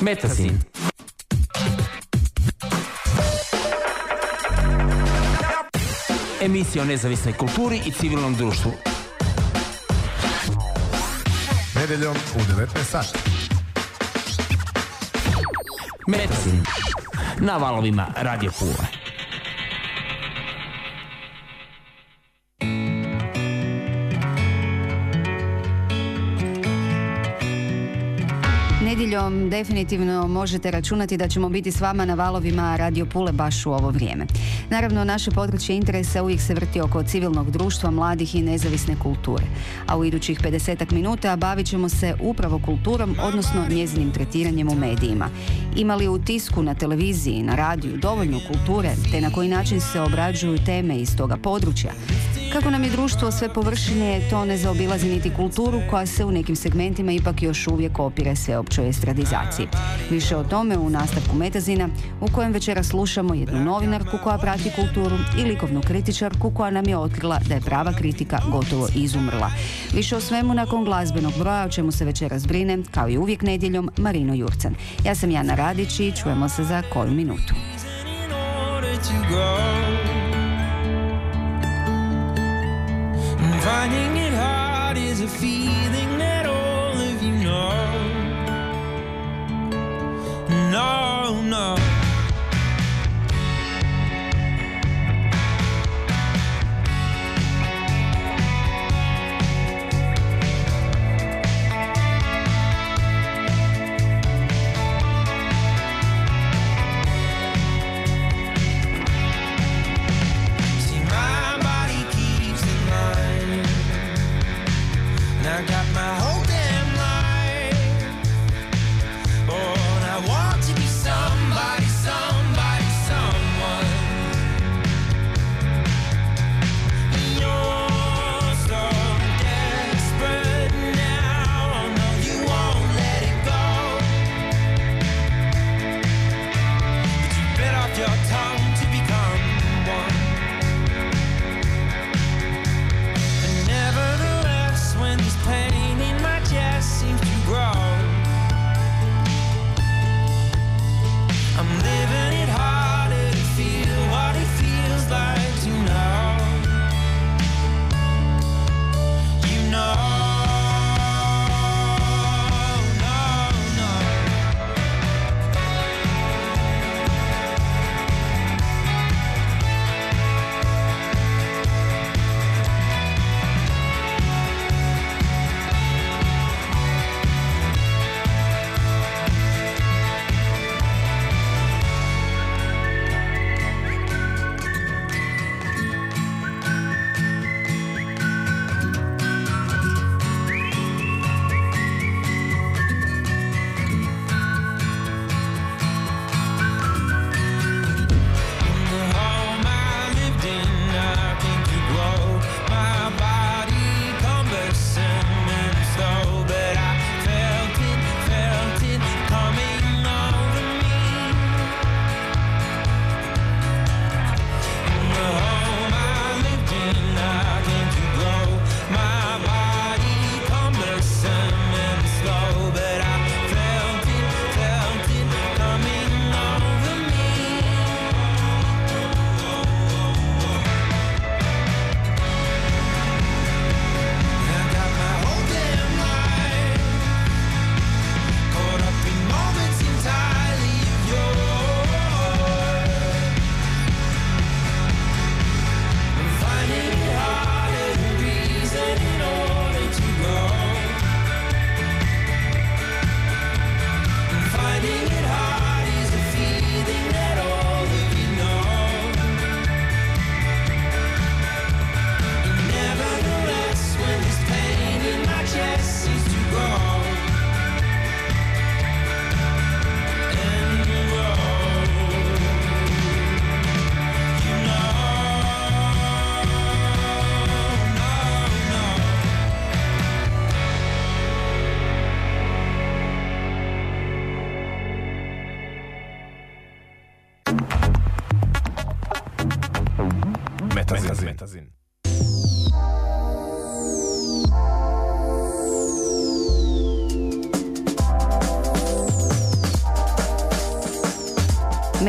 Metazin. Emisija o nezavisnoj kulturi i civilnom društvu. Nedeljom u 19 sati. Metazin. Na valovima Radio Pula. Definitivno možete računati da ćemo biti s vama na valovima Radio Pule baš u ovo vrijeme. Naravno, naše područje interesa uvijek se vrti oko civilnog društva, mladih i nezavisne kulture. A u idućih 50 minuta bavit ćemo se upravo kulturom, odnosno njezinim tretiranjem u medijima. Imali u tisku, na televiziji, na radiju dovoljno kulture, te na koji način se obrađuju teme iz toga područja. Kako nam je društvo sve površinije, to ne zaobilazi niti kulturu koja se u nekim segmentima ipak još uvijek opire sveopćoj estradizaciji. Više o tome u nastavku Metazina u kojem večera slušamo jednu novinarku koja prati kulturu i likovnu kritičarku koja nam je otkrila da je prava kritika gotovo izumrla. Više o svemu nakon glazbenog broja o čemu se večera zbrine, kao i uvijek nedjeljom, Marino Jurcan. Ja sam Jana Radić i čujemo se za koju minutu. Finding it hard is a feeling that all of you know. No, no.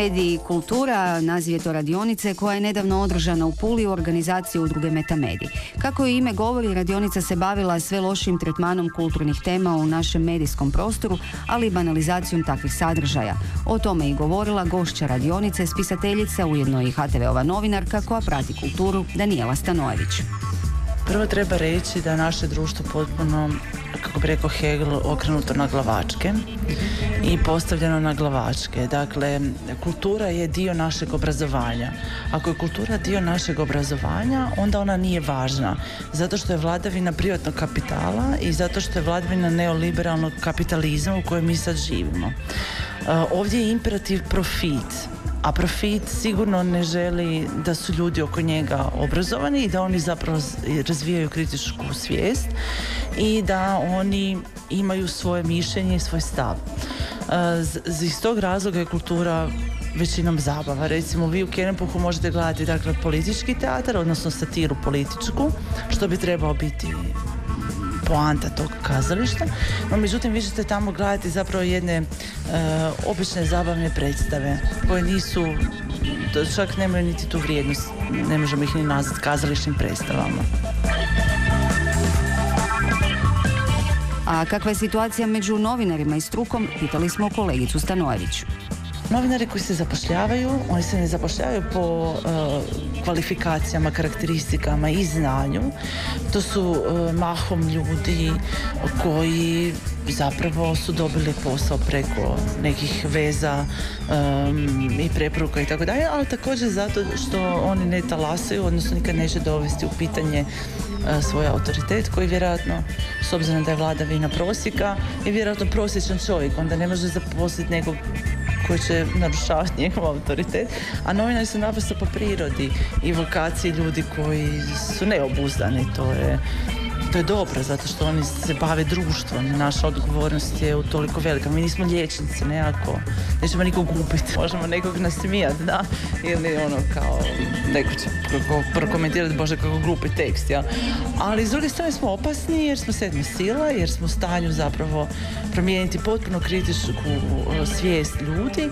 Mediji i kultura, naziv je to radionice koja je nedavno održana u Puli u organizaciji udruge Metamedi. Kako je ime govori, radionica se bavila sve lošim tretmanom kulturnih tema u našem medijskom prostoru, ali i banalizacijom takvih sadržaja. O tome i govorila gošća radionice, spisateljica, ujedno i HTV-ova novinarka koja prati kulturu, Daniela Stanojević. Prvo treba reći da naše društvo potpuno, kako bi rekao Hegel, okrenuto na glavačke i postavljeno na glavačke. Dakle, kultura je dio našeg obrazovanja. Ako je kultura dio našeg obrazovanja, onda ona nije važna. Zato što je vladavina privatnog kapitala i zato što je vladavina neoliberalnog kapitalizma u kojem mi sad živimo. E, ovdje je imperativ profit a profit sigurno ne želi da su ljudi oko njega obrazovani i da oni zapravo razvijaju kritičku svijest i da oni imaju svoje mišljenje i svoj stav. E, iz tog razloga je kultura većinom zabava. Recimo vi u Kenepuhu možete gledati dakle, politički teatar, odnosno satiru političku, što bi trebao biti poanta tog kazališta. No, međutim, vi ćete tamo gledati zapravo jedne e, obične zabavne predstave koje nisu, čak nemaju niti tu vrijednost, ne možemo ih ni nazvati kazališnim predstavama. A kakva je situacija među novinarima i strukom, pitali smo kolegicu Stanojević. Novinari koji se zapošljavaju, oni se ne zapošljavaju po e, kvalifikacijama, karakteristikama i znanju. To su e, mahom ljudi koji zapravo su dobili posao preko nekih veza i preporuka i tako dalje, ali također zato što oni ne talasaju, odnosno nikad neće dovesti u pitanje e, svoj autoritet koji vjerojatno, s obzirom da je vladavina prosjeka, je vjerojatno prosječan čovjek, onda ne može zaposliti nekog koji će narušavati njegov autoritet, a novinari su naprosto po prirodi i vokaciji ljudi koji su neobuzdani, to je to je dobro, zato što oni se bave društvom. Naša odgovornost je u toliko velika. Mi nismo liječnici, ne ako nećemo nikog gubiti. Možemo nekog nasmijati, da, ili ono kao, neko će prokomentirati, bože kako glupi tekst, ja. Ali s druge strane smo opasni jer smo sedma sila, jer smo u stanju zapravo promijeniti potpuno kritičku svijest ljudi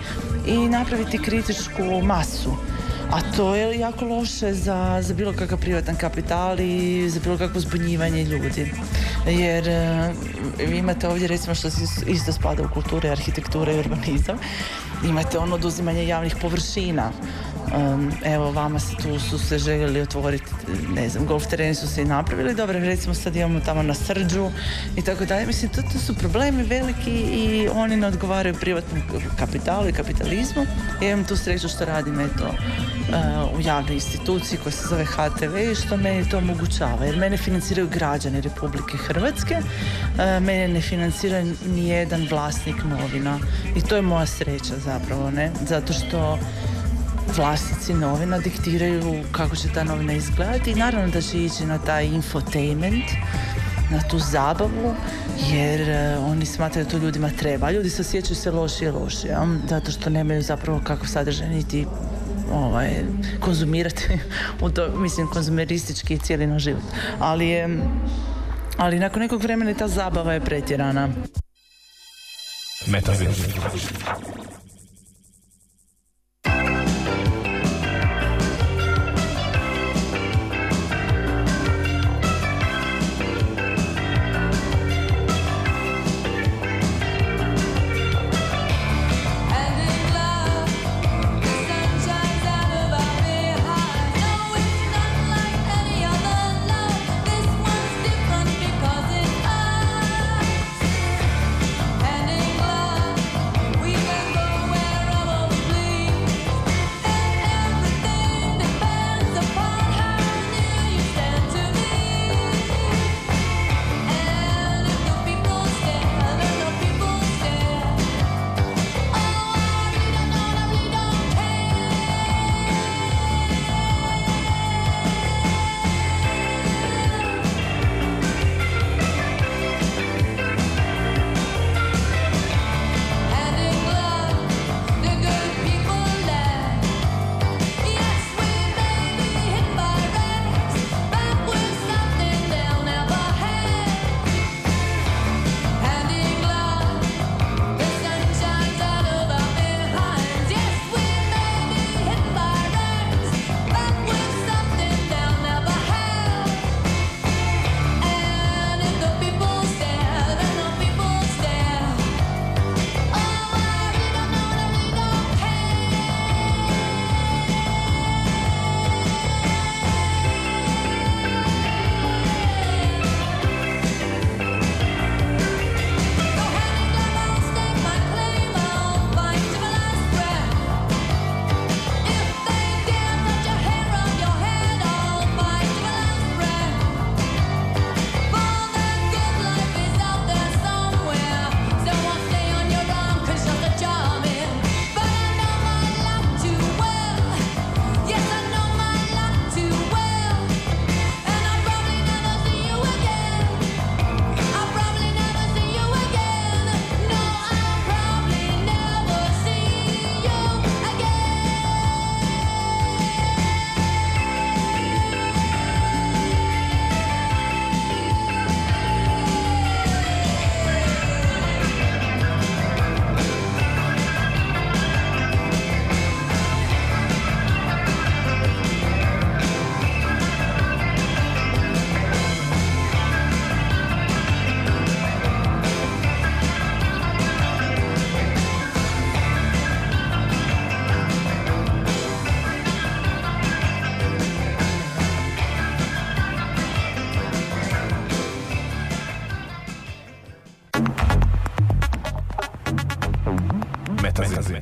i napraviti kritičku masu. A to je jako loše za, za bilo kakav privatan kapital i za bilo kakvo zbunjivanje ljudi. Jer e, vi imate ovdje recimo što isto spada u kulture, arhitekture i urbanizam, imate ono oduzimanje javnih površina Um, evo, vama se tu su se željeli otvoriti, ne znam, golf tereni su se i napravili, dobro, recimo sad imamo tamo na Srđu i tako dalje. Mislim, to, to su problemi veliki i oni ne odgovaraju privatnom kapitalu i kapitalizmu. Ja imam tu sreću što radim, eto, uh, u javnoj instituciji koja se zove HTV i što meni to omogućava. Jer mene financiraju građani Republike Hrvatske, uh, mene ne financira ni jedan vlasnik novina i to je moja sreća zapravo, ne? Zato što vlasnici novina diktiraju kako će ta novina izgledati i naravno da će ići na taj infotainment, na tu zabavu, jer uh, oni smatraju da to ljudima treba. Ljudi se osjećaju sve lošije i lošije, zato što nemaju zapravo kako sadržaj niti ovaj, konzumirati u to, mislim, konzumeristički cijeli na život. Ali je, ali nakon nekog vremena ta zabava je pretjerana. Metavir.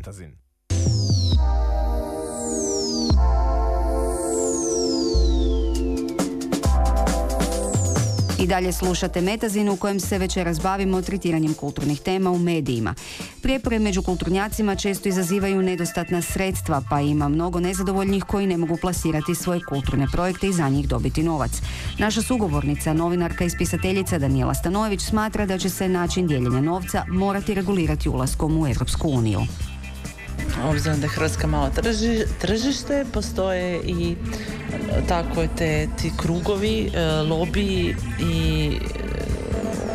Metazin. I dalje slušate Metazin u kojem se večeras bavimo tretiranjem kulturnih tema u medijima. Prijepore među kulturnjacima često izazivaju nedostatna sredstva, pa ima mnogo nezadovoljnih koji ne mogu plasirati svoje kulturne projekte i za njih dobiti novac. Naša sugovornica, novinarka i spisateljica Daniela Stanojević smatra da će se način dijeljenja novca morati regulirati ulaskom u Europsku uniju obzirom da je Hrvatska malo tržište, postoje i tako te ti krugovi, e, lobiji i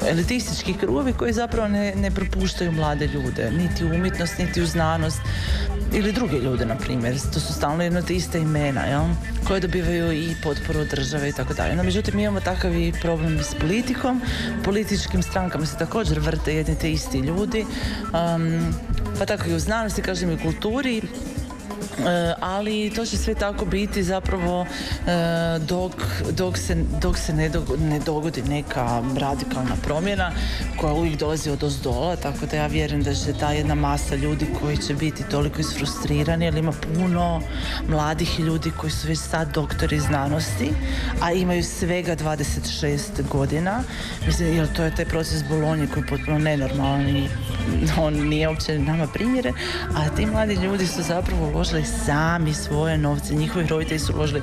e, elitistički krugovi koji zapravo ne, ne propuštaju mlade ljude, niti u umjetnost, niti u znanost ili druge ljude, na primjer. To su stalno jedno te iste imena, jel? koje dobivaju i potporu države i tako dalje. No, međutim, imamo takav i problem s politikom. Političkim strankama se također vrte jedni te isti ljudi. Um, pa tako i u znanosti, kažem i u kulturi E, ali to će sve tako biti zapravo e, dok, dok se, dok se ne, ne dogodi neka radikalna promjena koja uvijek dolazi od ozdola, tako da ja vjerujem da će ta jedna masa ljudi koji će biti toliko isfrustrirani, jer ima puno mladih ljudi koji su već sad doktori znanosti, a imaju svega 26 godina. Mislim, jer to je taj proces Bolonje koji je potpuno nenormalan i on nije uopće nama primjere, a ti mladi ljudi su zapravo uložili sami svoje novce, njihovi roditelji su uložili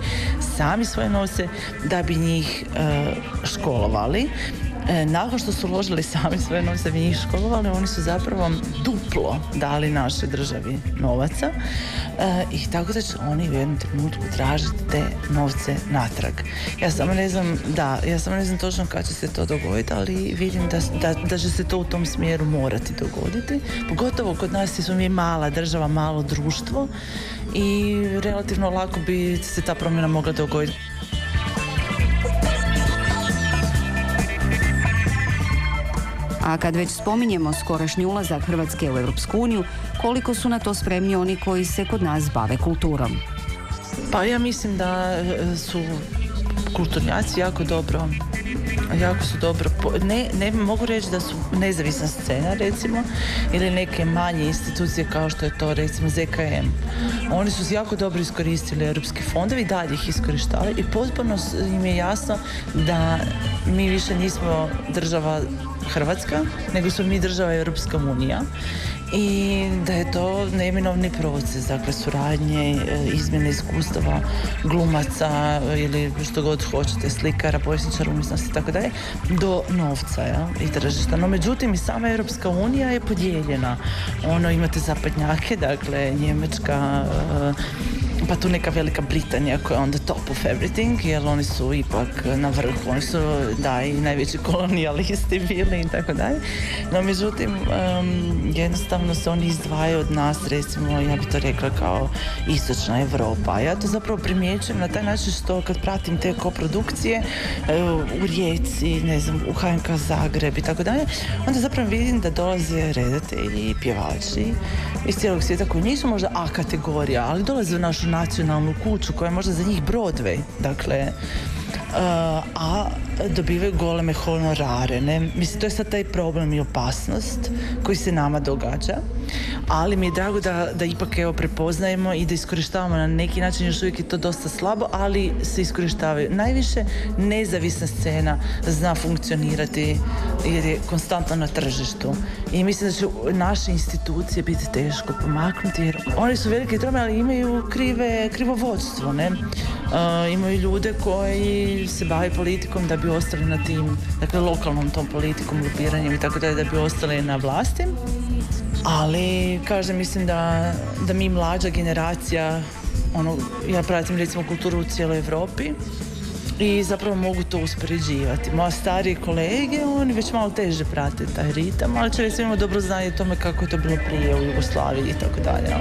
sami svoje novce da bi njih e, školovali. E, nakon što su uložili sami svoje novce bi njih školovali, oni su zapravo duplo dali našoj državi novaca i tako da će oni u jednom trenutku tražiti te novce natrag. Ja samo ne znam, da, ja samo ne znam točno kada će se to dogoditi, ali vidim da, da, da će se to u tom smjeru morati dogoditi. Pogotovo kod nas smo mi mala država, malo društvo i relativno lako bi se ta promjena mogla dogoditi. A kad već spominjemo skorašnji ulazak Hrvatske u Europsku uniju, koliko su na to spremni oni koji se kod nas bave kulturom? Pa ja mislim da e, su kulturnjaci jako dobro jako su dobro ne, ne mogu reći da su nezavisna scena recimo ili neke manje institucije kao što je to recimo ZKM oni su jako dobro iskoristili europski fondovi i dalje ih iskorištavaju i potpuno im je jasno da mi više nismo država Hrvatska, nego smo mi država Europska unija i da je to neminovni proces, dakle suradnje, e, izmjene iskustava glumaca ili što god hoćete, slikara, povjesničara umjetnosti i tako dalje, do novca ja, i tržišta. No međutim i sama Europska unija je podijeljena. Ono imate zapadnjake, dakle Njemačka, e, pa tu neka Velika Britanija koja je on the top of everything, jer oni su ipak na vrhu, oni su da i najveći kolonijalisti bili i tako dalje. No međutim, jednostavno se oni izdvajaju od nas, recimo, ja bi to rekla kao istočna Europa. Ja to zapravo primjećujem na taj način što kad pratim te koprodukcije u Rijeci, ne znam, u HNK Zagreb i tako dalje, onda zapravo vidim da dolaze redatelji i pjevači iz cijelog svijeta koji nisu možda A kategorija, ali dolaze u našu nacionalnu kuću koja je možda za njih Broadway. Dakle, a dobivaju goleme honorare. Ne? Mislim, to je sad taj problem i opasnost koji se nama događa, ali mi je drago da, da ipak evo prepoznajemo i da iskorištavamo na neki način, još uvijek je to dosta slabo, ali se iskorištavaju. Najviše nezavisna scena zna funkcionirati jer je konstantno na tržištu. I mislim da će naše institucije biti teško pomaknuti jer oni su veliki trome, ali imaju krive, krivo vodstvo. Ne? Imaju ljude koji se bave politikom da bi ostali na tim, dakle lokalnom tom politikom, lobiranjem i tako dalje, da bi ostali na vlasti. Ali, kažem, mislim da, da mi mlađa generacija, ono, ja pratim recimo kulturu u cijeloj Europi, i zapravo mogu to uspoređivati. Moja starije kolege, oni već malo teže prate taj ritam, ali će recimo dobro znanje o tome kako je to bilo prije u Jugoslaviji i tako dalje.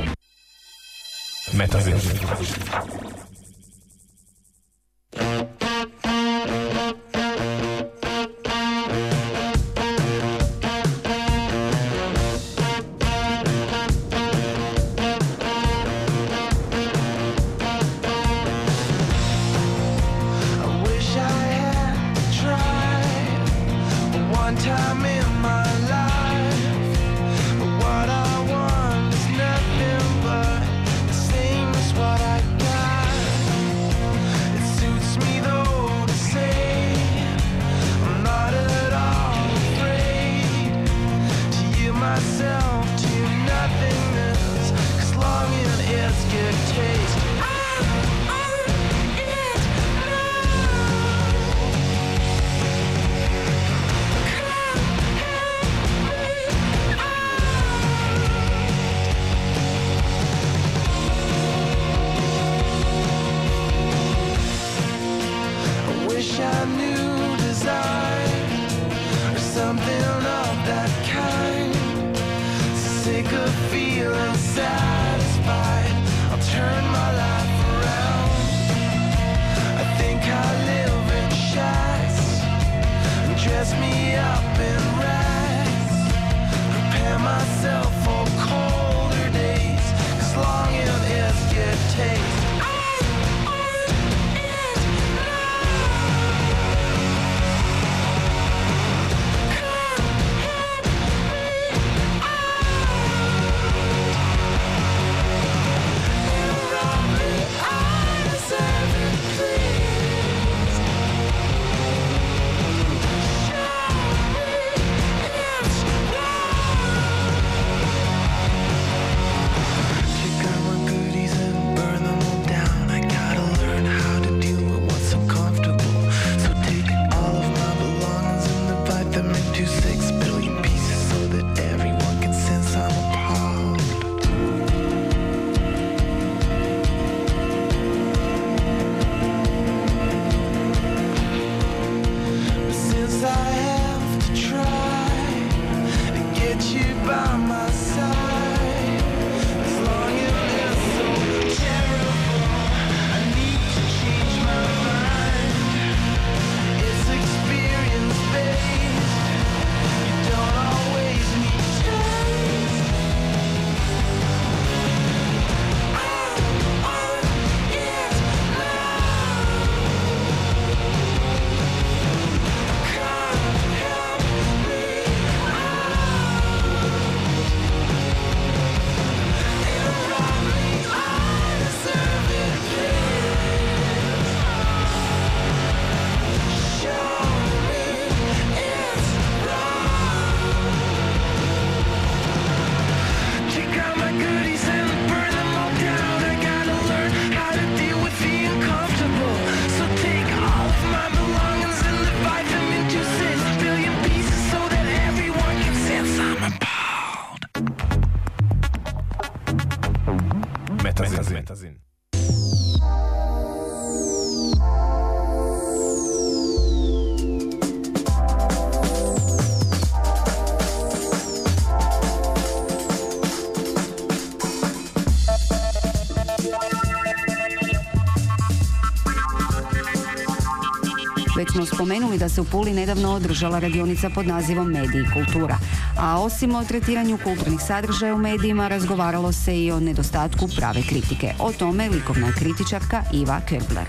Da se u Puli nedavno održala radionica pod nazivom Mediji i kultura. A osim o tretiranju kulturnih sadržaja u medijima, razgovaralo se i o nedostatku prave kritike. O tome likovna kritičarka Iva Kerbler.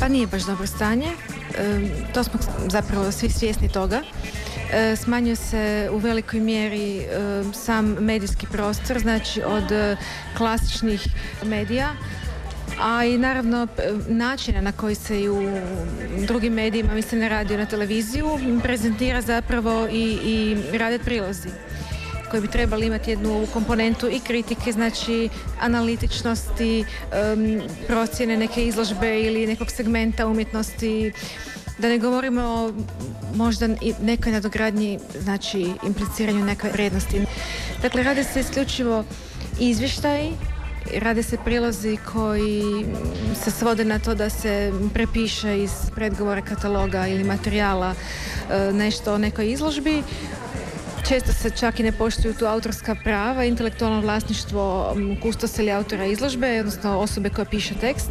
Pa nije baš dobro stanje. To smo zapravo svi svjesni toga. E, smanjuje se u velikoj mjeri sam medijski prostor, znači od e, klasičnih medija, a i naravno načina na koji se i u drugim medijima, mislim na radio, na televiziju, prezentira zapravo i, i rade prilozi koji bi trebali imati jednu komponentu i kritike, znači analitičnosti, em, procjene neke izložbe ili nekog segmenta umjetnosti, da ne govorimo o možda i nekoj nadogradnji, znači impliciranju neke vrijednosti. Dakle, rade se isključivo izvještaji, rade se prilozi koji se svode na to da se prepiše iz predgovora kataloga ili materijala e, nešto o nekoj izložbi. Često se čak i ne poštuju tu autorska prava, intelektualno vlasništvo kustosa ili autora izložbe, odnosno osobe koja piše tekst.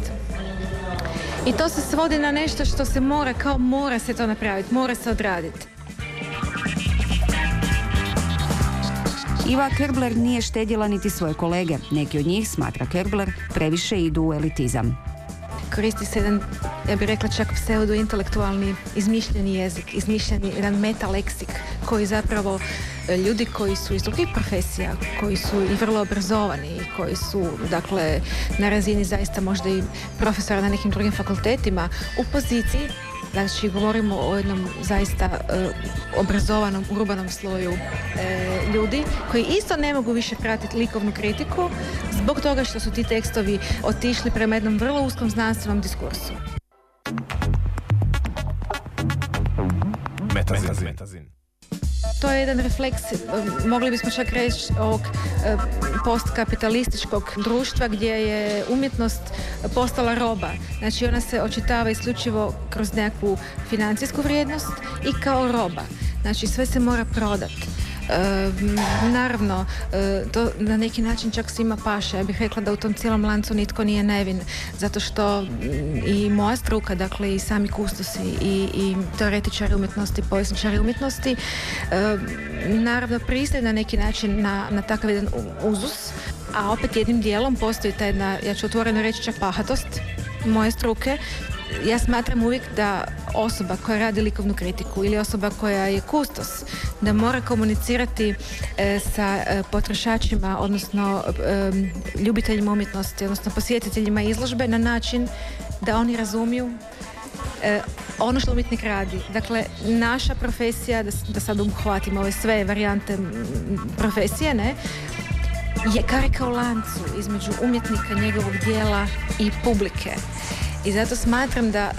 I to se svodi na nešto što se mora, kao mora se to napraviti, mora se odraditi. Iva Kerbler nije štedjela niti svoje kolege. Neki od njih, smatra Kerbler, previše idu u elitizam. Koristi se jedan, ja bih rekla čak pseudo-intelektualni izmišljeni jezik, izmišljeni jedan metaleksik koji zapravo e, ljudi koji su iz drugih profesija, koji su i vrlo obrazovani, i koji su dakle na razini zaista možda i profesora na nekim drugim fakultetima u poziciji Znači, govorimo o jednom zaista e, obrazovanom, urbanom sloju e, ljudi koji isto ne mogu više pratiti likovnu kritiku zbog toga što su ti tekstovi otišli prema jednom vrlo uskom znanstvenom diskursu. Metazin. Metazin. To je jedan refleks, e, mogli bismo čak reći, ovog e, postkapitalističkog društva gdje je umjetnost postala roba. Znači ona se očitava isključivo kroz nekakvu financijsku vrijednost i kao roba. Znači sve se mora prodati. Naravno, e, to na neki način čak svima paše. Ja bih rekla da u tom cijelom lancu nitko nije nevin, zato što mm, i moja struka, dakle i sami kustosi i, i teoretičari umjetnosti, povjesničari umjetnosti, e, naravno pristaju na neki način na, na takav jedan uzus, a opet jednim dijelom postoji ta jedna, ja ću otvoreno reći čak pahatost moje struke, ja smatram uvijek da osoba koja radi likovnu kritiku ili osoba koja je kustos, da mora komunicirati e, sa e, potrošačima, odnosno e, ljubiteljima umjetnosti, odnosno posjetiteljima izložbe na način da oni razumiju ono što umjetnik radi. Dakle, naša profesija, da, da sad uhvatimo ove sve varijante profesije, ne, je karika u lancu između umjetnika, njegovog dijela i publike. I zato smatram da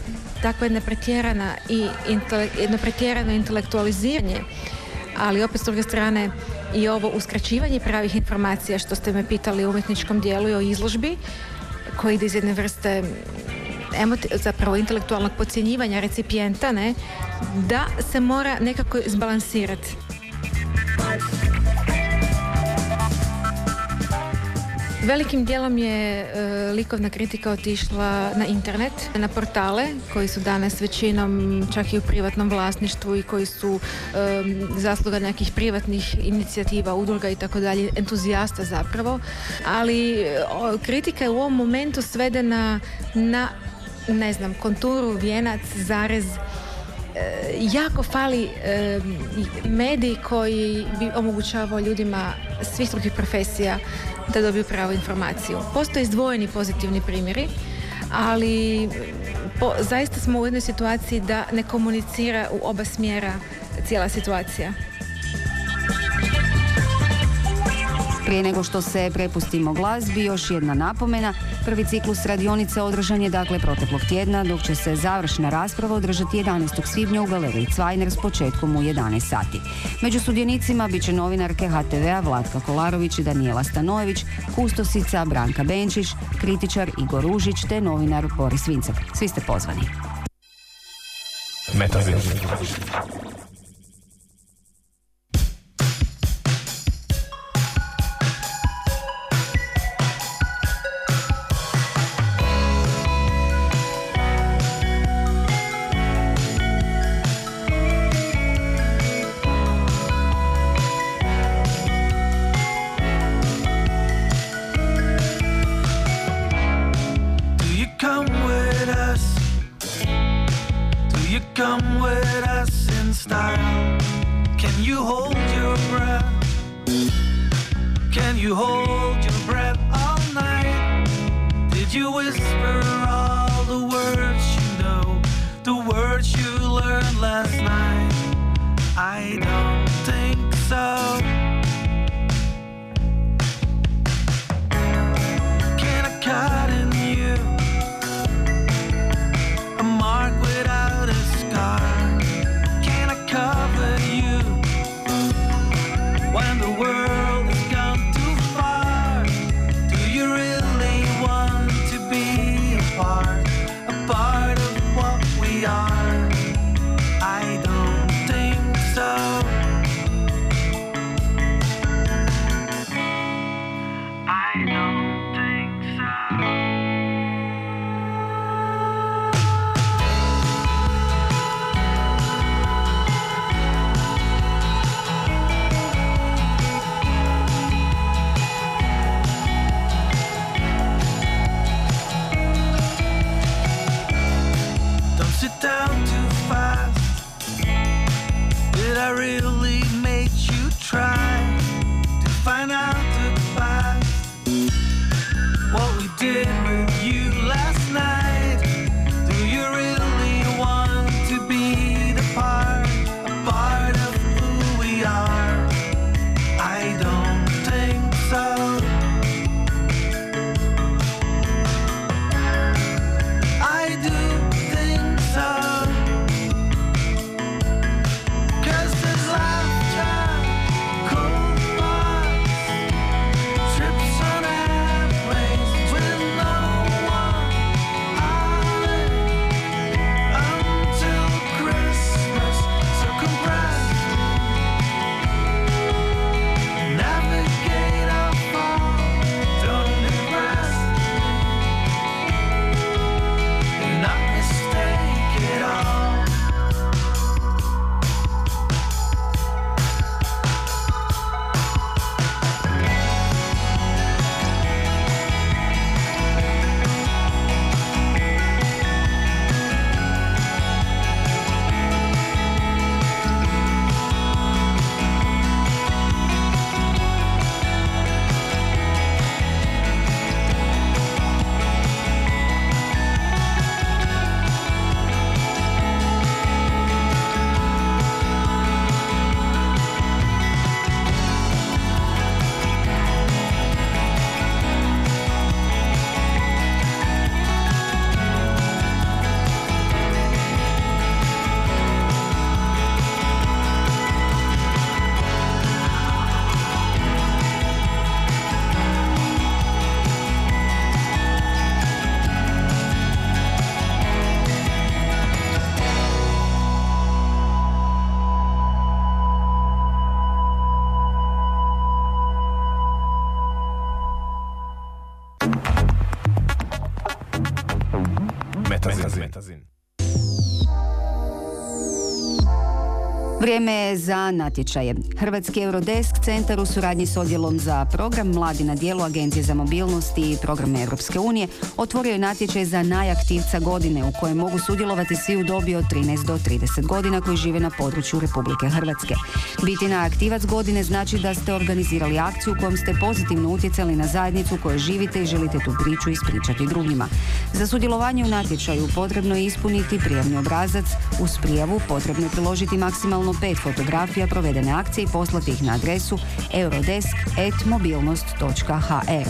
takva jedna pretjerana i jedno pretjerano intelektualiziranje, ali opet s druge strane i ovo uskraćivanje pravih informacija što ste me pitali u umjetničkom dijelu i o izložbi koji ide iz jedne vrste zapravo intelektualnog podcjenjivanja recipijenta, ne, da se mora nekako izbalansirati. Velikim dijelom je e, likovna kritika otišla na internet, na portale koji su danas većinom čak i u privatnom vlasništvu i koji su e, zasluga nekih privatnih inicijativa, udruga i tako dalje, entuzijasta zapravo. Ali kritika je u ovom momentu svedena na ne znam, konturu, vijenac, zarez, jako fali medij koji bi omogućavao ljudima svih drugih profesija da dobiju pravu informaciju. Postoje izdvojeni pozitivni primjeri, ali zaista smo u jednoj situaciji da ne komunicira u oba smjera cijela situacija. Prije nego što se prepustimo glazbi, još jedna napomena. Prvi ciklus radionice održan je dakle proteklog tjedna, dok će se završna rasprava održati 11. svibnja u galeriji Cvajner s početkom u 11 sati. Među sudionicima bit će novinarke HTV-a Vlatka Kolarović i Daniela Stanojević, kustosica Branka Benčić, kritičar Igor Ružić te novinar Boris Vincak. Svi ste pozvani. Metazin. Vrijeme je za natječaje. Hrvatski Eurodesk centar u suradnji s odjelom za program Mladi na dijelu Agencije za mobilnost i programe Europske unije otvorio je natječaj za najaktivca godine u kojem mogu sudjelovati svi u dobi od 13 do 30 godina koji žive na području Republike Hrvatske. Biti najaktivac godine znači da ste organizirali akciju kojom ste pozitivno utjecali na zajednicu u kojoj živite i želite tu priču ispričati drugima. Za sudjelovanje u natječaju potrebno je ispuniti prijavni obrazac. Uz prijavu potrebno je priložiti maksimalno pet fotografija provedene akcije i poslati ih na adresu eurodesk.mobilnost.hr.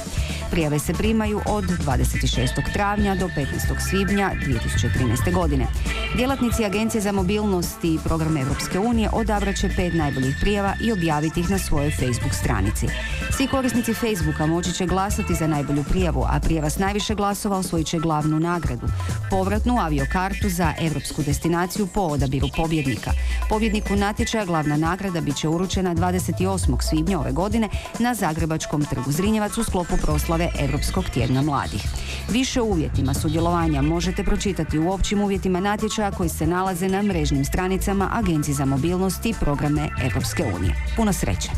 Prijave se primaju od 26. travnja do 15. svibnja 2013. godine. Djelatnici Agencije za mobilnost i program Europske unije odabrat će pet najboljih prijava i objaviti ih na svojoj Facebook stranici. Svi korisnici Facebooka moći će glasati za najbolju prijavu, a prijava s najviše glasova osvojit će glavnu nagradu. Povratnu aviokartu za europsku destinaciju po odabiru pobjednika. Pobjedniku natječaja glavna nagrada bit će uručena 28. svibnja ove godine na Zagrebačkom trgu Zrinjevac u sklopu proslave Europskog tjedna mladih. Više o uvjetima sudjelovanja možete pročitati u općim uvjetima natječaja koji se nalaze na mrežnim stranicama Agencije za mobilnost i programe Europske unije. Puno sreće!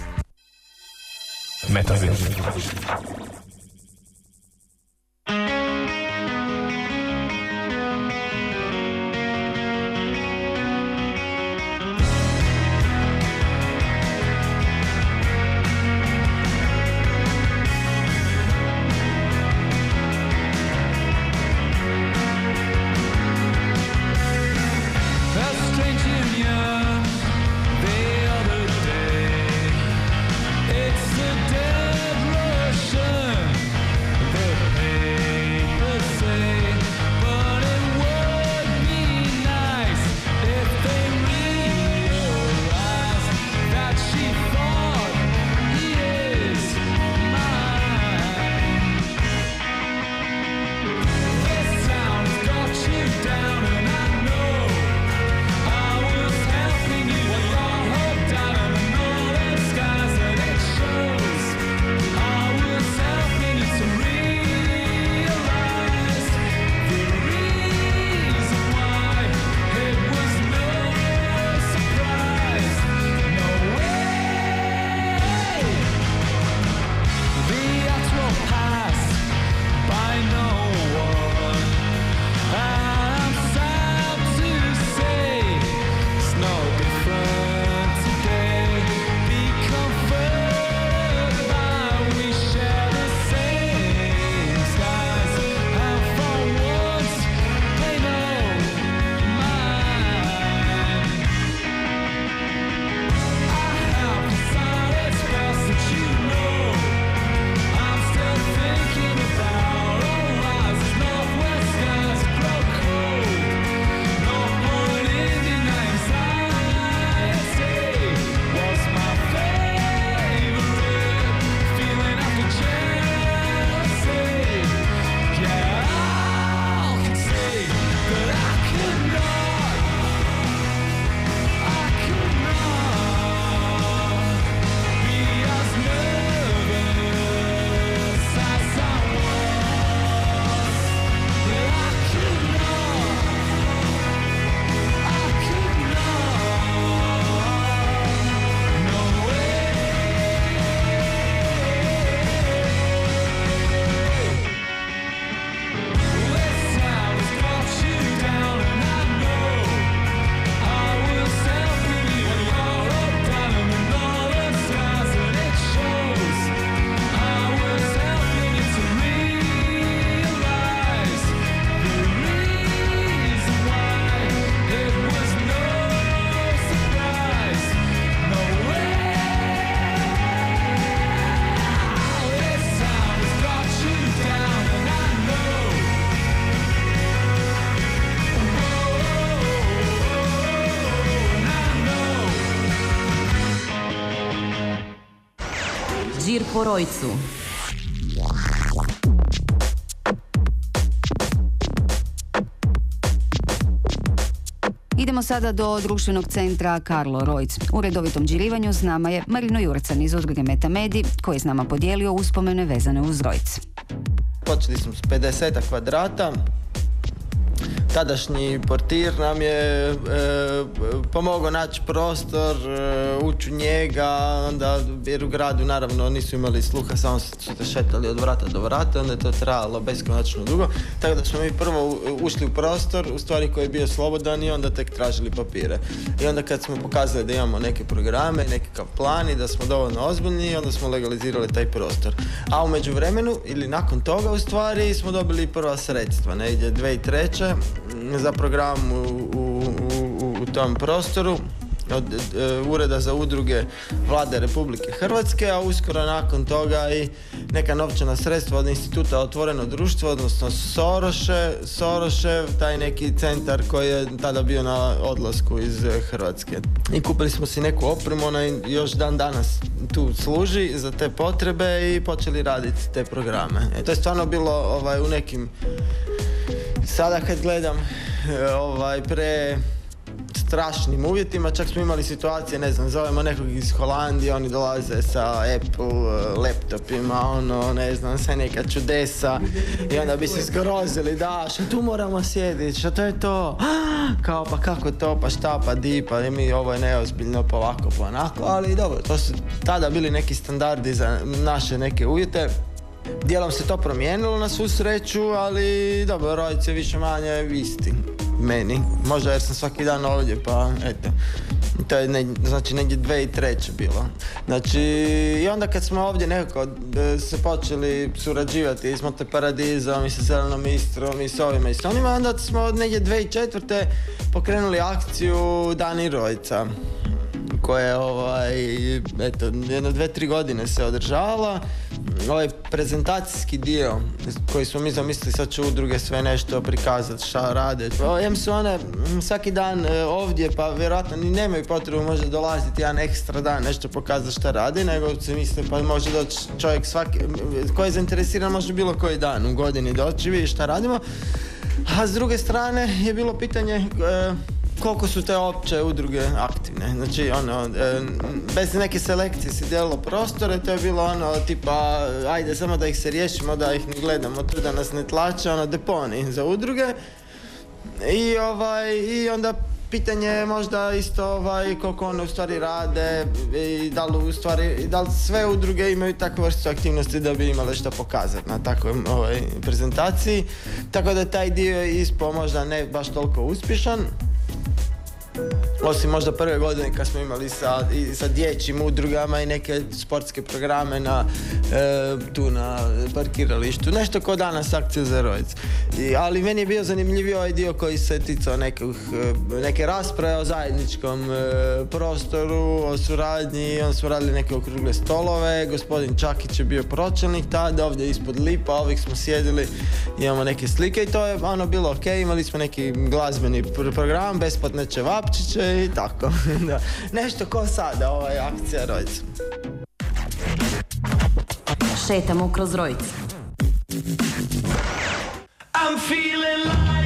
Rojcu. Idemo sada do društvenog centra Karlo Rojc. U redovitom džirivanju s nama je Marino Jurcan iz udruge Metamedi koji je s nama podijelio uspomene vezane uz Rojc. Počeli smo s 50 kvadrata. Tadašnji portir nam je e, pomogao naći prostor, e, ući njega, onda jer u gradu naravno nisu imali sluha, samo su se šetali od vrata do vrata, onda je to trajalo beskonačno dugo, tako da smo mi prvo ušli u prostor, u stvari koji je bio slobodan i onda tek tražili papire. I onda kad smo pokazali da imamo neke programe, nekakav plan i da smo dovoljno ozbiljni, onda smo legalizirali taj prostor. A u međuvremenu, ili nakon toga u stvari, smo dobili prva sredstva, negdje 2003. za program u, u, u, u tom prostoru od e, Ureda za udruge Vlade Republike Hrvatske, a uskoro nakon toga i neka novčana sredstva od instituta Otvoreno društvo, odnosno Soroše, Sorošev, taj neki centar koji je tada bio na odlasku iz Hrvatske. I kupili smo si neku opremu, ona još dan danas tu služi za te potrebe i počeli raditi te programe. E, to je stvarno bilo ovaj, u nekim Sada kad gledam e, ovaj pre strašnim uvjetima, čak smo imali situacije, ne znam, zovemo nekog iz Holandije, oni dolaze sa Apple e, laptopima, ono, ne znam, sve neka čudesa i onda bi se zgrozili, da, što tu moramo sjediti, što to je to, kao pa kako to, pa šta, pa di, pa mi ovo je neozbiljno, pa ovako, pa onako, ali dobro, to su tada bili neki standardi za naše neke uvjete. Dijelom se to promijenilo na svu sreću, ali dobro, Rojc je više manje isti meni. Možda jer sam svaki dan ovdje, pa eto. To je ne, znači negdje 2003. bilo. Znači, i onda kad smo ovdje nekako e, se počeli surađivati i s Monte Paradizom i sa Zelenom Istrom i s ovima i s onima, onda smo negdje 2004. pokrenuli akciju Dani Rojca koja je ovaj, eto, jedno dve, tri godine se održavala. Ovaj prezentacijski dio koji smo mi zamislili sad će udruge sve nešto prikazati šta rade. Pa, Em su one svaki dan e, ovdje pa vjerojatno ni nemaju potrebu možda dolaziti jedan ekstra dan nešto pokazati šta radi, nego se misle pa može doći čovjek svaki, koji je zainteresiran može bilo koji dan u godini doći vidi šta radimo. A s druge strane je bilo pitanje e, koliko su te opće udruge aktivne. Znači, ono, e, bez neke selekcije se dijelilo prostore, to je bilo ono, tipa, ajde samo da ih se riješimo, da ih ne gledamo, tu da nas ne tlače, ono, deponi za udruge. I, ovaj, i onda pitanje je možda isto ovaj, koliko one u stvari rade i da li u stvari, da li sve udruge imaju takvu vrstu aktivnosti da bi imale što pokazati na takvoj ovaj, prezentaciji. Tako da je taj dio ispao možda ne baš toliko uspješan. Osim možda prve godine kad smo imali sa, i sa dječjim udrugama i neke sportske programe na, e, tu na parkiralištu. Nešto ko danas akcija za rojec. Ali meni je bio zanimljiviji ovaj dio koji se ticao nekih, e, neke rasprave o zajedničkom e, prostoru, o suradnji, on smo radili neke okrugle stolove, gospodin Čakić je bio pročelnik tada, ovdje ispod lipa, ovih smo sjedili, imamo neke slike i to je ono bilo ok, imali smo neki glazbeni pr- program, besplatne čevapčiće i tako. da. Nešto ko sada, ovaj akcija rojca. Šetamo kroz Rojc. I'm feeling light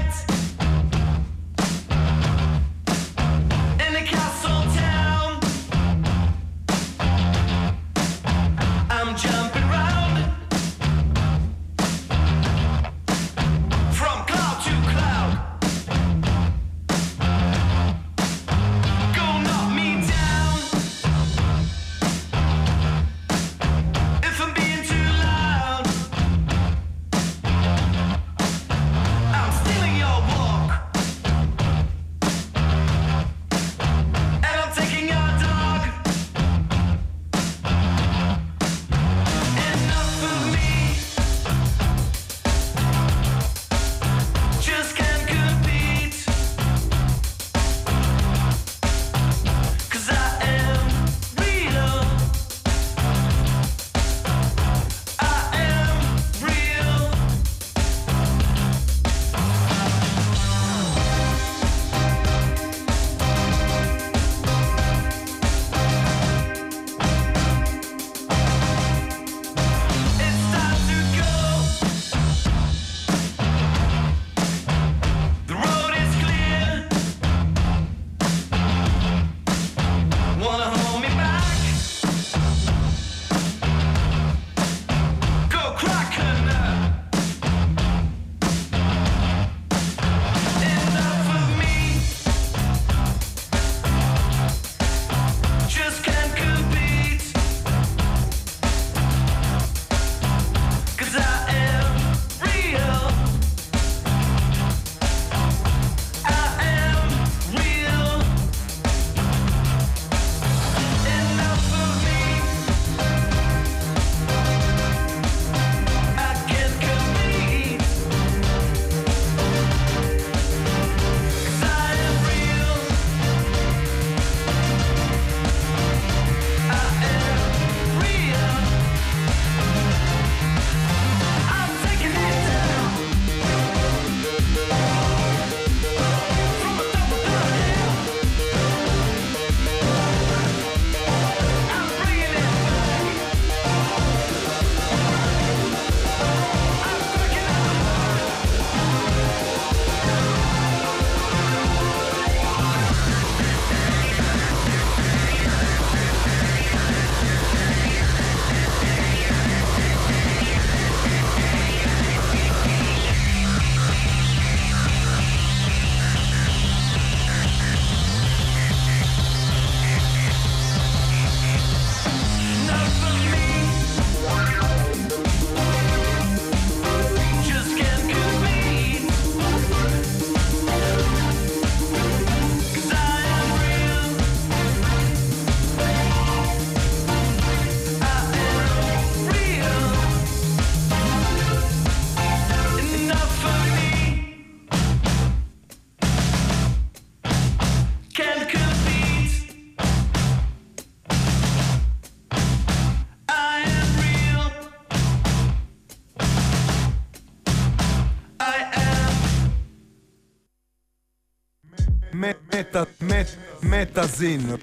metazin.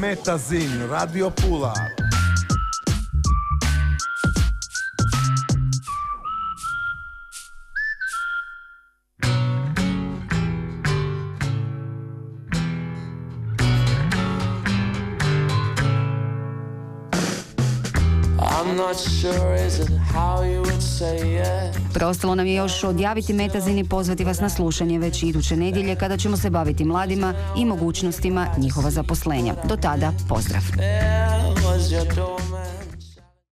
Metazin, Radio Pula. I'm not sure is it how you. Preostalo nam je još odjaviti Metazin i pozvati vas na slušanje već iduće nedjelje kada ćemo se baviti mladima i mogućnostima njihova zaposlenja. Do tada, pozdrav!